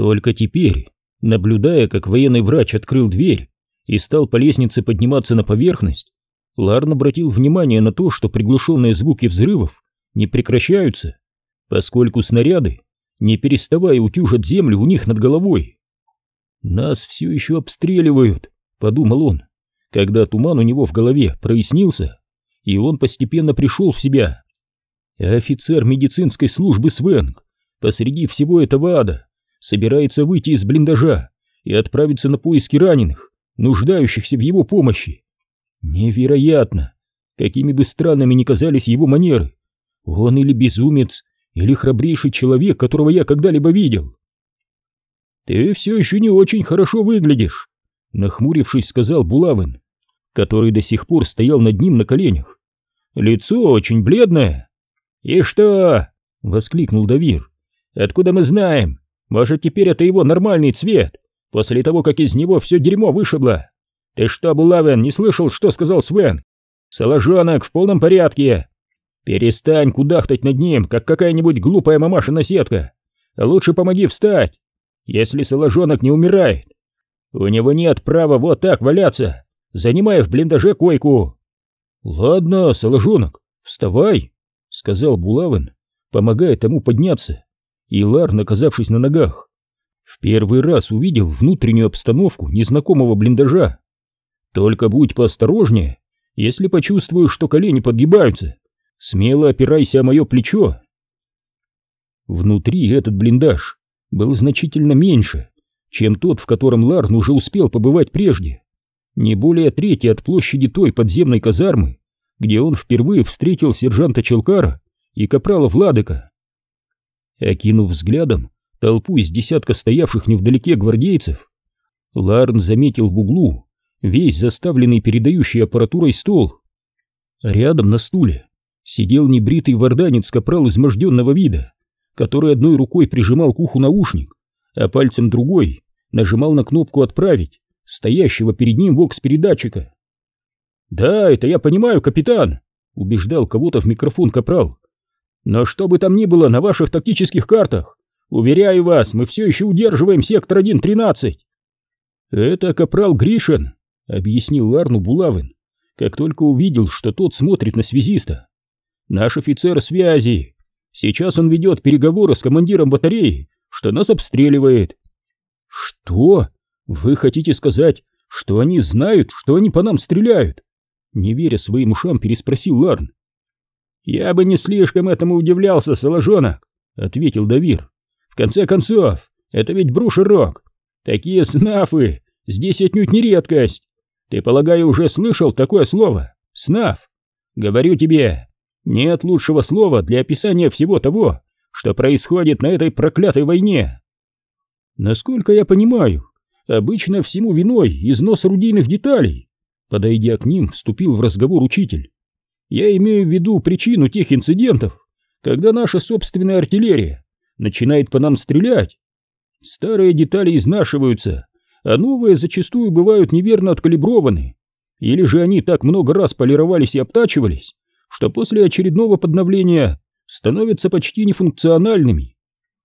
Только теперь, наблюдая, как военный врач открыл дверь и стал по лестнице подниматься на поверхность, Ларн обратил внимание на то, что приглушенные звуки взрывов не прекращаются, поскольку снаряды, не переставая, утюжат землю у них над головой. «Нас все еще обстреливают», — подумал он, когда туман у него в голове прояснился, и он постепенно пришел в себя. Офицер медицинской службы Свенг посреди всего этого ада собирается выйти из блиндажа и отправиться на поиски раненых, нуждающихся в его помощи. Невероятно! Какими бы странными ни казались его манеры, он или безумец, или храбрейший человек, которого я когда-либо видел. «Ты все еще не очень хорошо выглядишь», — нахмурившись, сказал Булавин, который до сих пор стоял над ним на коленях. «Лицо очень бледное». «И что?» — воскликнул Давир. «Откуда мы знаем? Может, теперь это его нормальный цвет, после того, как из него все дерьмо вышибло? Ты что, Булавин, не слышал, что сказал Свен? Соложонок в полном порядке. Перестань кудахтать над ним, как какая-нибудь глупая мамаша-наседка. Лучше помоги встать, если Соложонок не умирает. У него нет права вот так валяться, занимая в блиндаже койку. Ладно, Соложонок, вставай, сказал Булавин, помогая тому подняться. И Лар, оказавшись на ногах, в первый раз увидел внутреннюю обстановку незнакомого блиндажа. Только будь поосторожнее, если почувствуешь, что колени подгибаются, смело опирайся о мое плечо. Внутри этот блиндаж был значительно меньше, чем тот, в котором Ларн уже успел побывать прежде. Не более трети от площади той подземной казармы, где он впервые встретил сержанта Челкара и капрала Владыка. Окинув взглядом толпу из десятка стоявших невдалеке гвардейцев, Ларн заметил в углу весь заставленный передающей аппаратурой стол. Рядом на стуле сидел небритый варданец капрал изможденного вида, который одной рукой прижимал к уху наушник, а пальцем другой нажимал на кнопку «Отправить» стоящего перед ним вокс-передатчика. «Да, это я понимаю, капитан», — убеждал кого-то в микрофон капрал. «Но что бы там ни было на ваших тактических картах, уверяю вас, мы все еще удерживаем сектор 1.13». «Это капрал Гришин», — объяснил Ларну Булавин, как только увидел, что тот смотрит на связиста. «Наш офицер связи, Сейчас он ведет переговоры с командиром батареи, что нас обстреливает. Что? Вы хотите сказать, что они знают, что они по нам стреляют? Не веря своим ушам, переспросил Ларн. Я бы не слишком этому удивлялся, Соложонок, ответил Давир. В конце концов, это ведь брушерок. Такие снафы здесь отнюдь не редкость. Ты, полагаю, уже слышал такое слово? Снаф. Говорю тебе, нет лучшего слова для описания всего того, что происходит на этой проклятой войне. Насколько я понимаю, обычно всему виной износ орудийных деталей. Подойдя к ним, вступил в разговор учитель. Я имею в виду причину тех инцидентов, когда наша собственная артиллерия начинает по нам стрелять. Старые детали изнашиваются, а новые зачастую бывают неверно откалиброваны. Или же они так много раз полировались и обтачивались, что после очередного подновления становятся почти нефункциональными.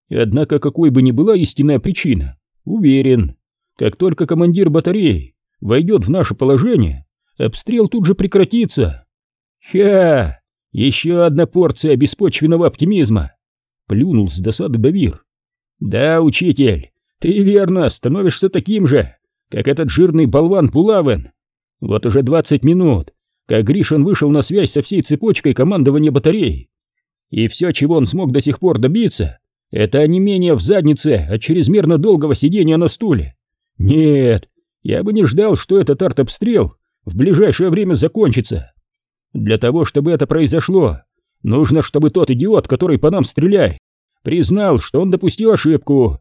Однако какой бы ни была истинная причина, уверен, как только командир батареи войдет в наше положение, обстрел тут же прекратится. Ха! Еще одна порция беспочвенного оптимизма. Плюнул с досады Давир. Да, учитель, ты верно становишься таким же, как этот жирный болван Пулавен. Вот уже двадцать минут как Гришин вышел на связь со всей цепочкой командования батареи. И все, чего он смог до сих пор добиться, это онемение в заднице от чрезмерно долгого сидения на стуле. Нет, я бы не ждал, что этот артобстрел в ближайшее время закончится. Для того, чтобы это произошло, нужно, чтобы тот идиот, который по нам стреляет, признал, что он допустил ошибку.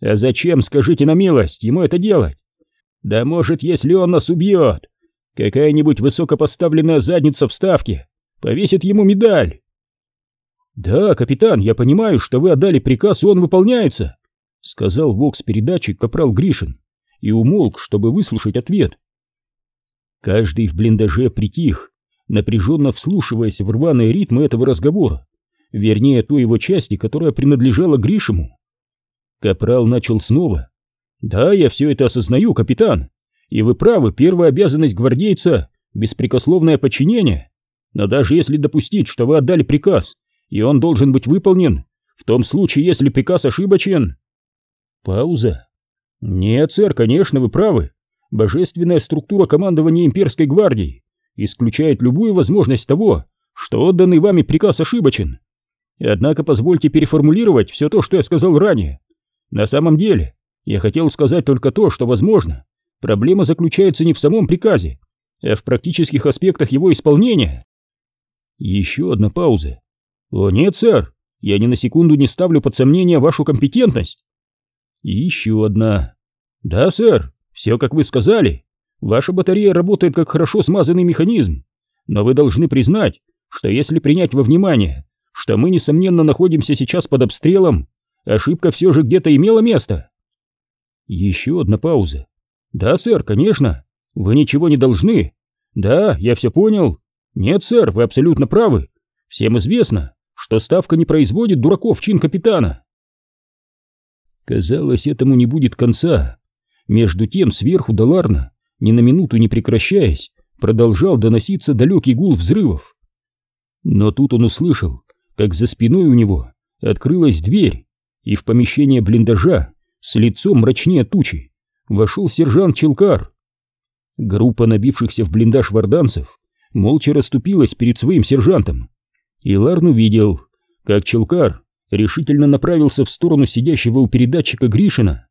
А зачем, скажите на милость, ему это делать? Да может, если он нас убьет, Какая-нибудь высокопоставленная задница в ставке повесит ему медаль. Да, капитан, я понимаю, что вы отдали приказ, и он выполняется, сказал вокс-передатчик капрал Гришин и умолк, чтобы выслушать ответ. Каждый в блиндаже притих, напряженно вслушиваясь в рваные ритмы этого разговора, вернее, той его части, которая принадлежала Гришему. Капрал начал снова. «Да, я все это осознаю, капитан. И вы правы, первая обязанность гвардейца — беспрекословное подчинение. Но даже если допустить, что вы отдали приказ, и он должен быть выполнен, в том случае, если приказ ошибочен...» Пауза. «Нет, сэр, конечно, вы правы. Божественная структура командования имперской гвардии исключает любую возможность того, что отданный вами приказ ошибочен. Однако позвольте переформулировать все то, что я сказал ранее. На самом деле, я хотел сказать только то, что, возможно, проблема заключается не в самом приказе, а в практических аспектах его исполнения. Еще одна пауза. О нет, сэр, я ни на секунду не ставлю под сомнение вашу компетентность. И еще одна. Да, сэр, все как вы сказали. Ваша батарея работает как хорошо смазанный механизм. Но вы должны признать, что если принять во внимание, что мы, несомненно, находимся сейчас под обстрелом, ошибка все же где-то имела место. Еще одна пауза. Да, сэр, конечно. Вы ничего не должны. Да, я все понял. Нет, сэр, вы абсолютно правы. Всем известно, что ставка не производит дураков чин капитана. Казалось, этому не будет конца. Между тем, сверху до Ларна, ни на минуту не прекращаясь, продолжал доноситься далекий гул взрывов. Но тут он услышал, как за спиной у него открылась дверь, и в помещение блиндажа с лицом мрачнее тучи вошел сержант Челкар. Группа набившихся в блиндаж варданцев молча расступилась перед своим сержантом, и Ларн увидел, как Челкар решительно направился в сторону сидящего у передатчика Гришина.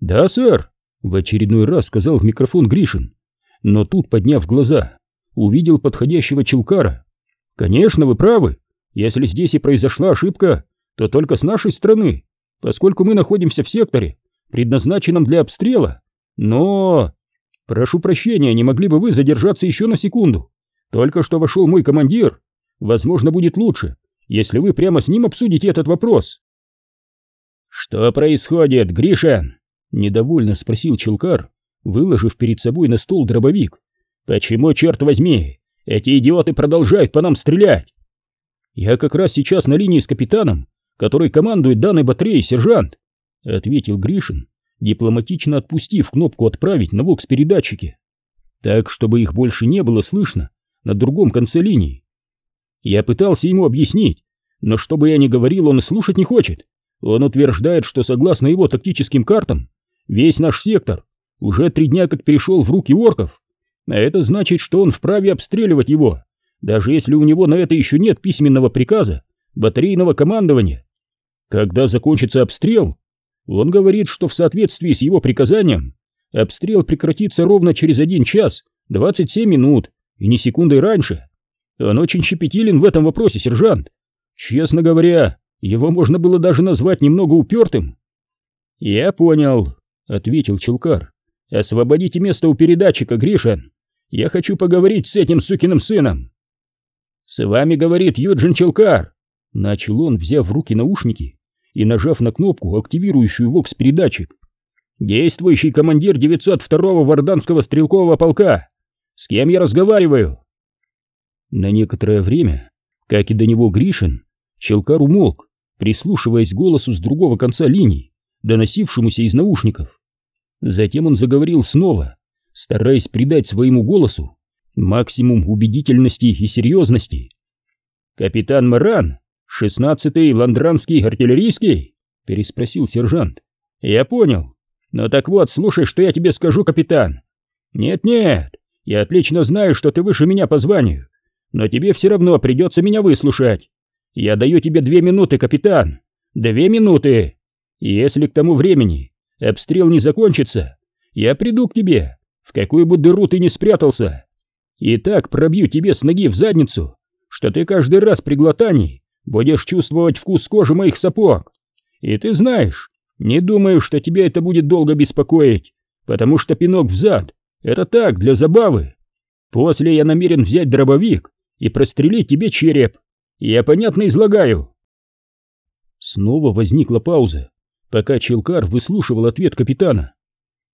«Да, сэр», — в очередной раз сказал в микрофон Гришин, но тут, подняв глаза, увидел подходящего Челкара. «Конечно, вы правы. Если здесь и произошла ошибка, то только с нашей стороны, поскольку мы находимся в секторе, предназначенном для обстрела. Но... Прошу прощения, не могли бы вы задержаться еще на секунду? Только что вошел мой командир. Возможно, будет лучше, если вы прямо с ним обсудите этот вопрос. «Что происходит, Гришин?» — недовольно спросил Челкар, выложив перед собой на стол дробовик. «Почему, черт возьми, эти идиоты продолжают по нам стрелять?» «Я как раз сейчас на линии с капитаном, который командует данной батареей, сержант», — ответил Гришин, дипломатично отпустив кнопку «Отправить» на вокс-передатчике, так, чтобы их больше не было слышно на другом конце линии. Я пытался ему объяснить, но что бы я ни говорил, он слушать не хочет. Он утверждает, что согласно его тактическим картам, весь наш сектор уже три дня как перешел в руки орков, а это значит, что он вправе обстреливать его, даже если у него на это еще нет письменного приказа, батарейного командования. Когда закончится обстрел, он говорит, что в соответствии с его приказанием обстрел прекратится ровно через один час 27 минут и не секундой раньше. Он очень щепетилен в этом вопросе, сержант. Честно говоря, его можно было даже назвать немного упертым. Я понял, ответил Челкар. Освободите место у передатчика, Гришин. Я хочу поговорить с этим сукиным сыном. С вами говорит Юджин Челкар. Начал он, взяв в руки наушники и нажав на кнопку, активирующую вокс-передатчик. Действующий командир 902-го Варданского стрелкового полка. С кем я разговариваю? На некоторое время, как и до него Гришин, Челкар умолк, прислушиваясь к голосу с другого конца линии, доносившемуся из наушников. Затем он заговорил снова, стараясь придать своему голосу максимум убедительности и серьезности. «Капитан Маран, шестнадцатый ландранский артиллерийский?» — переспросил сержант. «Я понял. Но так вот, слушай, что я тебе скажу, капитан. Нет-нет, я отлично знаю, что ты выше меня по званию, но тебе все равно придется меня выслушать. Я даю тебе две минуты, капитан. Две минуты. Если к тому времени обстрел не закончится, я приду к тебе, в какую бы дыру ты ни спрятался. И так пробью тебе с ноги в задницу, что ты каждый раз при глотании будешь чувствовать вкус кожи моих сапог. И ты знаешь, не думаю, что тебя это будет долго беспокоить, потому что пинок в зад — это так, для забавы. После я намерен взять дробовик и прострелить тебе череп. Я понятно излагаю. Снова возникла пауза, пока Челкар выслушивал ответ капитана.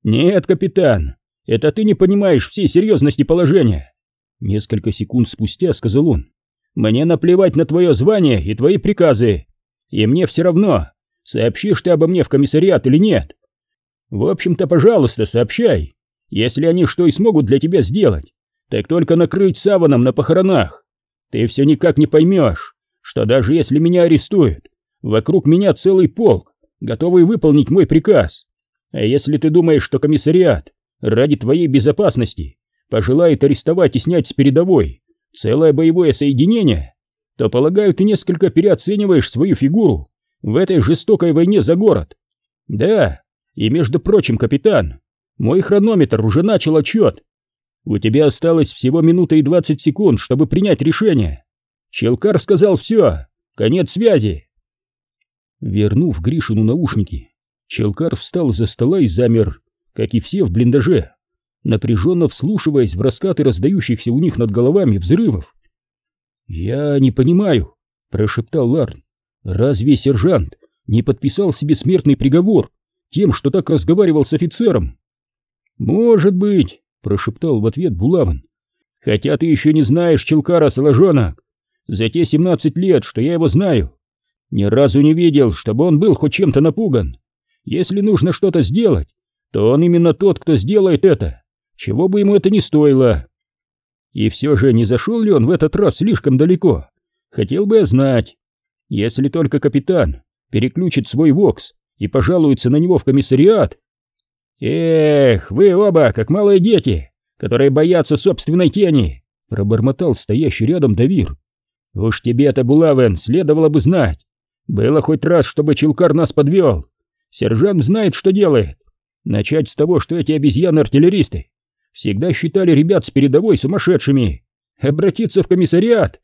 «Нет, капитан, это ты не понимаешь всей серьезности положения!» Несколько секунд спустя сказал он. «Мне наплевать на твое звание и твои приказы, и мне все равно, сообщишь ты обо мне в комиссариат или нет. В общем-то, пожалуйста, сообщай. Если они что и смогут для тебя сделать, так только накрыть саваном на похоронах. Ты все никак не поймешь, что даже если меня арестуют, вокруг меня целый полк, готовый выполнить мой приказ. А если ты думаешь, что комиссариат ради твоей безопасности пожелает арестовать и снять с передовой целое боевое соединение, то, полагаю, ты несколько переоцениваешь свою фигуру в этой жестокой войне за город. Да, и между прочим, капитан, мой хронометр уже начал отчет. У тебя осталось всего минута и двадцать секунд, чтобы принять решение. Челкар сказал все, конец связи. Вернув Гришину наушники, Челкар встал за стола и замер, как и все в блиндаже, напряженно вслушиваясь в раскаты раздающихся у них над головами взрывов. «Я не понимаю», — прошептал Ларн. «Разве сержант не подписал себе смертный приговор тем, что так разговаривал с офицером?» «Может быть», — прошептал в ответ Булавин. «Хотя ты еще не знаешь Челкара Соложонок. За те семнадцать лет, что я его знаю, ни разу не видел, чтобы он был хоть чем-то напуган. Если нужно что-то сделать, то он именно тот, кто сделает это, чего бы ему это ни стоило. И все же не зашел ли он в этот раз слишком далеко? Хотел бы я знать. Если только капитан переключит свой вокс и пожалуется на него в комиссариат. Эх, вы оба, как малые дети, которые боятся собственной тени, пробормотал стоящий рядом Давир. Уж тебе-то, Булавен, следовало бы знать. Было хоть раз, чтобы Челкар нас подвел. Сержант знает, что делает. Начать с того, что эти обезьяны-артиллеристы всегда считали ребят с передовой сумасшедшими. Обратиться в комиссариат?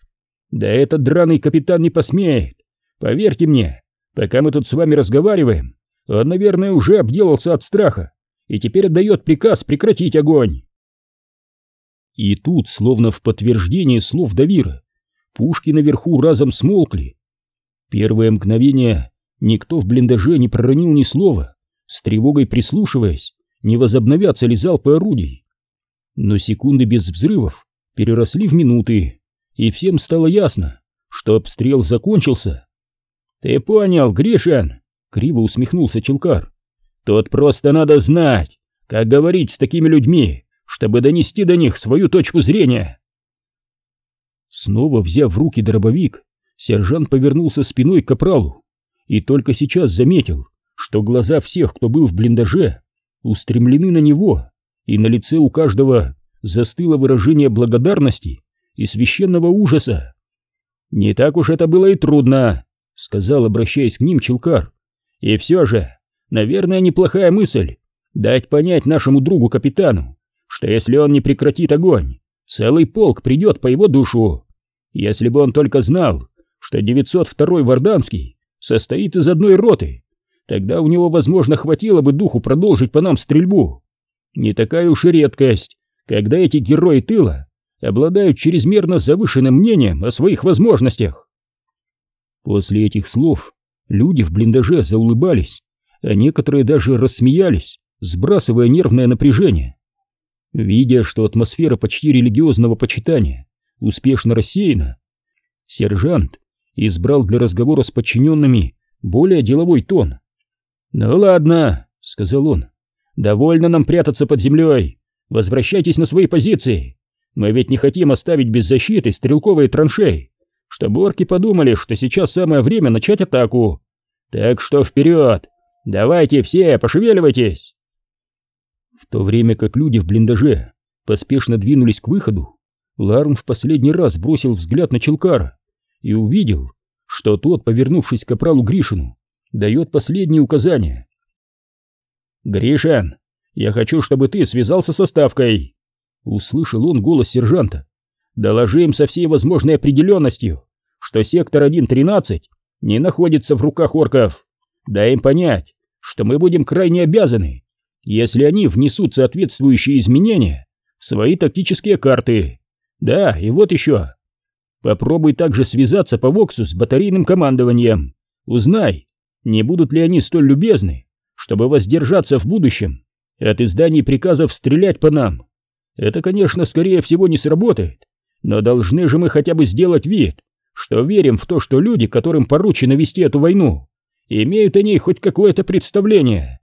Да этот драный капитан не посмеет. Поверьте мне, пока мы тут с вами разговариваем, он, наверное, уже обделался от страха и теперь отдает приказ прекратить огонь. И тут, словно в подтверждение слов Давира, пушки наверху разом смолкли. Первое мгновение никто в блиндаже не проронил ни слова, с тревогой прислушиваясь, не возобновятся ли залпы орудий но секунды без взрывов переросли в минуты, и всем стало ясно, что обстрел закончился. «Ты понял, Гришин?» — криво усмехнулся Челкар. «Тут просто надо знать, как говорить с такими людьми, чтобы донести до них свою точку зрения». Снова взяв в руки дробовик, сержант повернулся спиной к капралу и только сейчас заметил, что глаза всех, кто был в блиндаже, устремлены на него и на лице у каждого застыло выражение благодарности и священного ужаса. «Не так уж это было и трудно», — сказал, обращаясь к ним Челкар. «И все же, наверное, неплохая мысль дать понять нашему другу-капитану, что если он не прекратит огонь, целый полк придет по его душу. Если бы он только знал, что 902-й Варданский состоит из одной роты, тогда у него, возможно, хватило бы духу продолжить по нам стрельбу. Не такая уж и редкость, когда эти герои тыла обладают чрезмерно завышенным мнением о своих возможностях. После этих слов люди в блиндаже заулыбались, а некоторые даже рассмеялись, сбрасывая нервное напряжение. Видя, что атмосфера почти религиозного почитания успешно рассеяна, сержант избрал для разговора с подчиненными более деловой тон. «Ну ладно», — сказал он, Довольно нам прятаться под землей. Возвращайтесь на свои позиции. Мы ведь не хотим оставить без защиты стрелковые траншеи, чтобы орки подумали, что сейчас самое время начать атаку. Так что вперед! Давайте все, пошевеливайтесь!» В то время как люди в блиндаже поспешно двинулись к выходу, Ларн в последний раз бросил взгляд на Челкара и увидел, что тот, повернувшись к капралу Гришину, дает последние указания. «Гришин, я хочу, чтобы ты связался со Ставкой!» Услышал он голос сержанта. «Доложи им со всей возможной определенностью, что сектор 1.13 не находится в руках орков. Дай им понять, что мы будем крайне обязаны, если они внесут соответствующие изменения в свои тактические карты. Да, и вот еще. Попробуй также связаться по Воксу с батарейным командованием. Узнай, не будут ли они столь любезны чтобы воздержаться в будущем от изданий приказов стрелять по нам. Это, конечно, скорее всего не сработает, но должны же мы хотя бы сделать вид, что верим в то, что люди, которым поручено вести эту войну, имеют о ней хоть какое-то представление?